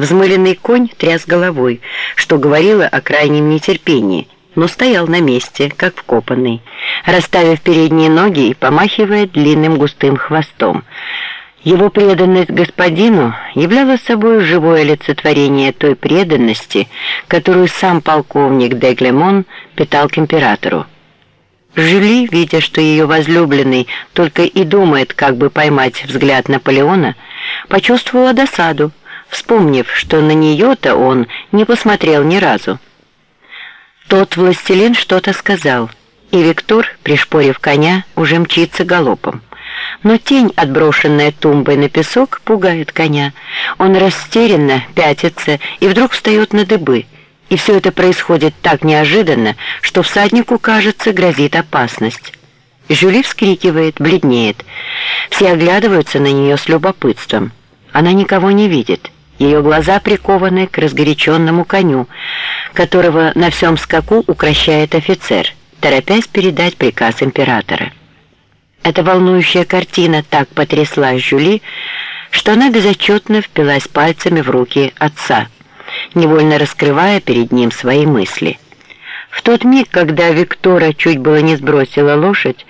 Взмыленный конь тряс головой, что говорило о крайнем нетерпении, но стоял на месте, как вкопанный, расставив передние ноги и помахивая длинным густым хвостом. Его преданность господину являла собой живое олицетворение той преданности, которую сам полковник Деглемон питал к императору. Жюли, видя, что ее возлюбленный только и думает, как бы поймать взгляд Наполеона, почувствовала досаду, вспомнив, что на нее-то он не посмотрел ни разу. Тот властелин что-то сказал, и Виктор, пришпорив коня, уже мчится галопом. Но тень, отброшенная тумбой на песок, пугает коня. Он растерянно пятится и вдруг встает на дыбы. И все это происходит так неожиданно, что всаднику, кажется, грозит опасность. Жюли вскрикивает, бледнеет. Все оглядываются на нее с любопытством. Она никого не видит. Ее глаза прикованы к разгоряченному коню, которого на всем скаку укращает офицер, торопясь передать приказ императора. Эта волнующая картина так потрясла Жюли, что она безотчетно впилась пальцами в руки отца, невольно раскрывая перед ним свои мысли. В тот миг, когда Виктора чуть было не сбросила лошадь,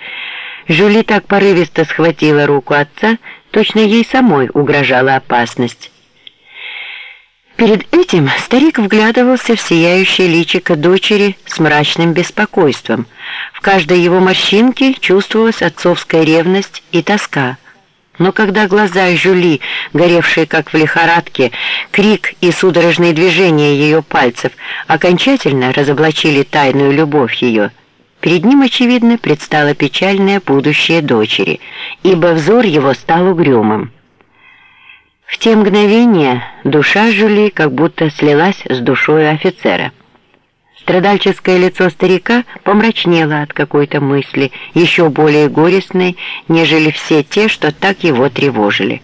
Жюли так порывисто схватила руку отца, точно ей самой угрожала опасность. Перед этим старик вглядывался в сияющее личико дочери с мрачным беспокойством. В каждой его морщинке чувствовалась отцовская ревность и тоска. Но когда глаза Жюли, горевшие как в лихорадке, крик и судорожные движения ее пальцев окончательно разоблачили тайную любовь ее, перед ним, очевидно, предстало печальное будущее дочери, ибо взор его стал угрюмым. В те мгновения душа Жюли как будто слилась с душой офицера. Страдальческое лицо старика помрачнело от какой-то мысли, еще более горестной, нежели все те, что так его тревожили.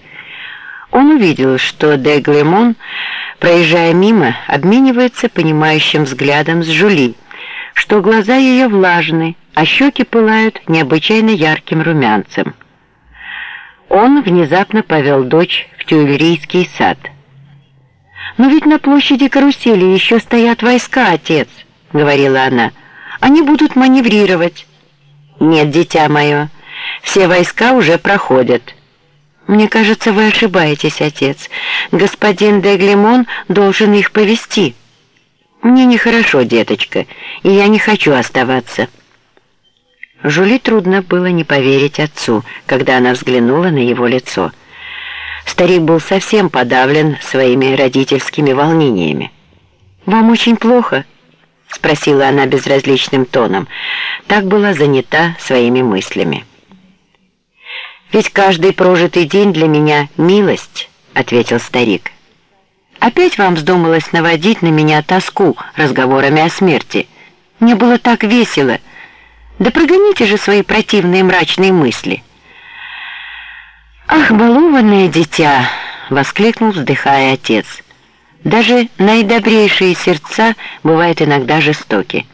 Он увидел, что де Глемон, проезжая мимо, обменивается понимающим взглядом с Жюли, что глаза ее влажны, а щеки пылают необычайно ярким румянцем. Он внезапно повел дочь в Тюильрийский сад. «Но ведь на площади карусели еще стоят войска, отец», — говорила она. «Они будут маневрировать». «Нет, дитя мое, все войска уже проходят». «Мне кажется, вы ошибаетесь, отец. Господин Деглемон должен их повести». «Мне нехорошо, деточка, и я не хочу оставаться». Жули трудно было не поверить отцу, когда она взглянула на его лицо. Старик был совсем подавлен своими родительскими волнениями. «Вам очень плохо?» — спросила она безразличным тоном. Так была занята своими мыслями. «Ведь каждый прожитый день для меня — милость», — ответил старик. «Опять вам вздумалось наводить на меня тоску разговорами о смерти. Мне было так весело». Да прогоните же свои противные мрачные мысли. «Ах, балованное дитя!» — воскликнул, вздыхая отец. «Даже наидобрейшие сердца бывают иногда жестоки.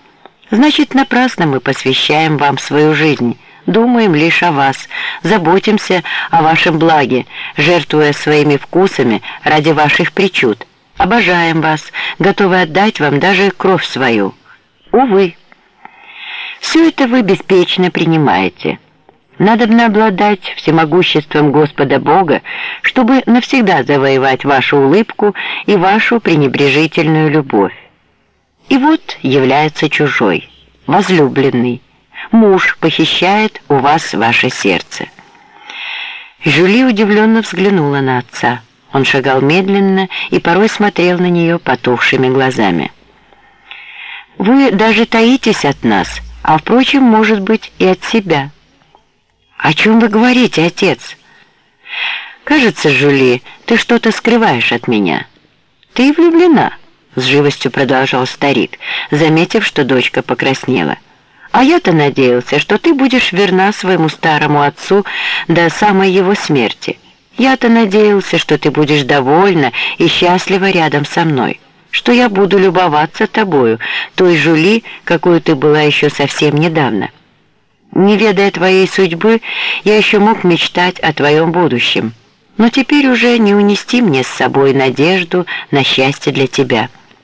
Значит, напрасно мы посвящаем вам свою жизнь, думаем лишь о вас, заботимся о вашем благе, жертвуя своими вкусами ради ваших причуд. Обожаем вас, готовы отдать вам даже кровь свою. Увы». Все это вы беспечно принимаете. Надобно обладать всемогуществом Господа Бога, чтобы навсегда завоевать вашу улыбку и вашу пренебрежительную любовь. И вот является чужой, возлюбленный. Муж похищает у вас ваше сердце. Жюли удивленно взглянула на отца. Он шагал медленно и порой смотрел на нее потухшими глазами. «Вы даже таитесь от нас», а, впрочем, может быть, и от себя. «О чем вы говорите, отец?» «Кажется, Жули, ты что-то скрываешь от меня. Ты влюблена», — с живостью продолжал старик, заметив, что дочка покраснела. «А я-то надеялся, что ты будешь верна своему старому отцу до самой его смерти. Я-то надеялся, что ты будешь довольна и счастлива рядом со мной» что я буду любоваться тобою, той Жули, какой ты была еще совсем недавно. Не ведая твоей судьбы, я еще мог мечтать о твоем будущем. Но теперь уже не унести мне с собой надежду на счастье для тебя».